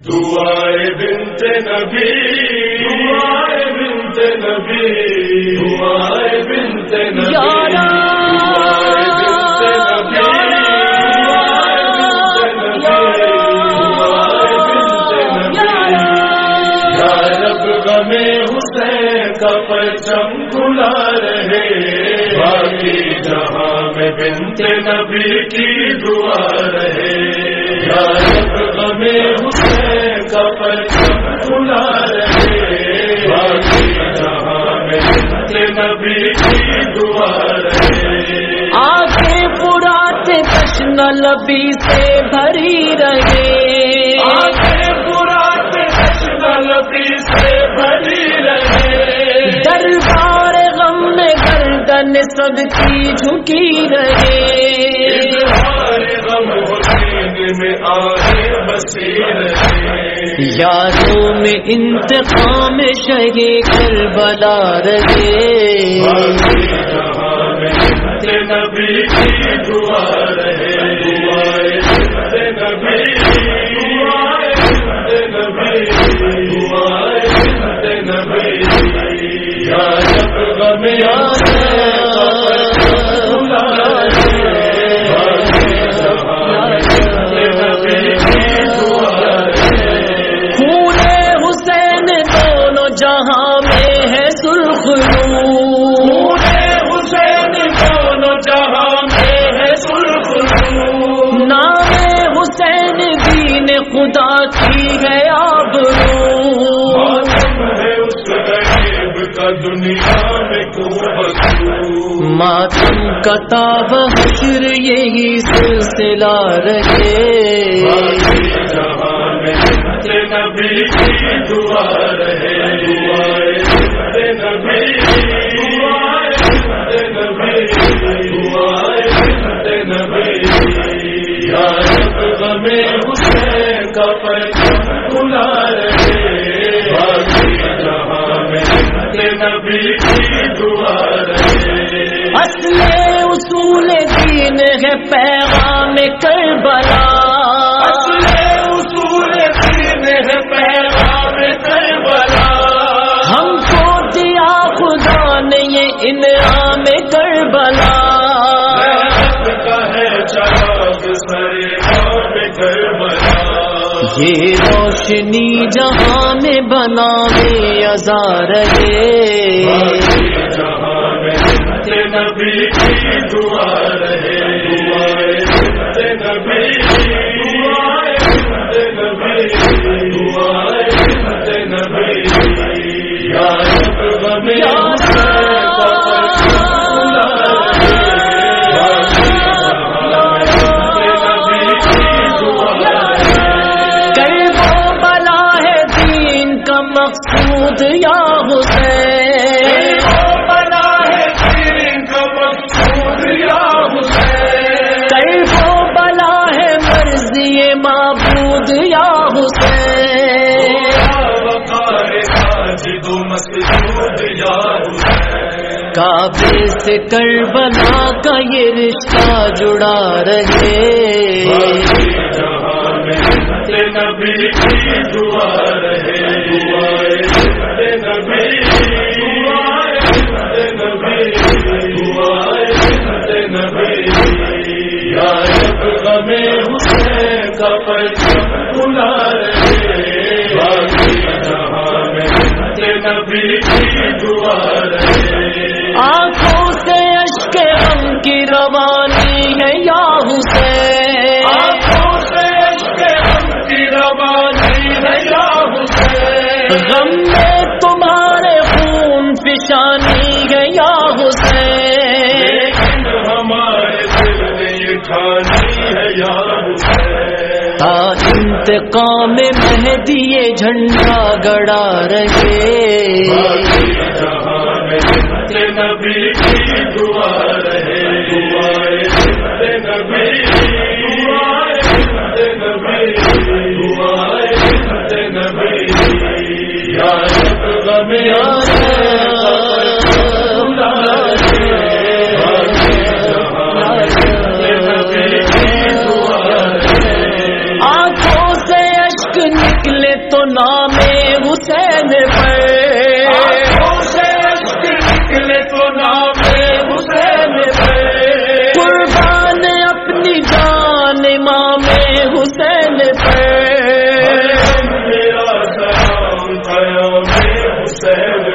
دعائے بنت نبی دعائے بنت نبی دعائے بنت نبی یارا حسین کا پرچم کھلا رہے باقی جہاں میں بنت نبی کی دعا رہے یارب غم حسین آگے پورات کشن لبی سے بھری رہے۔ کشن لبی سے بھری رہے۔ دربار غم میں گردن سب کی جھکی رہے۔ غم میں آگے بسی رہے۔ یادوں میں انتقام شہی کربلا رہے۔ ماتم کا تاب حشر یہی سلسلہ رہے۔ ہے پیغام کربلا۔ اصل اصول دین ہے پیغام کربلا۔ ہم کو دیا خدا نے یہ انعام کربلا۔ یہ روشنی جہاں میں بنا میں ازار رہے۔ نبی کی دعا رہے۔ دعائے نبی دعائے نبی دعائے نبی یا غم حسین کا کعبے سے کربلا کا یہ رشتہ جڑا رہے۔ نبی کی دعا رہے۔ دعائے نبی خون فشانی ہے یا حسین؟ لیکن ہمارے دل نے یہ ٹھانی ہے یا حسین؟ تا انتقام مہدی یہ جھنڈا گڑا رہے۔ میں نبی کی دعا رہے۔ دعائے بنت نبی دعائے نبی دعائے بنت نبی۔ یا رب غم حسین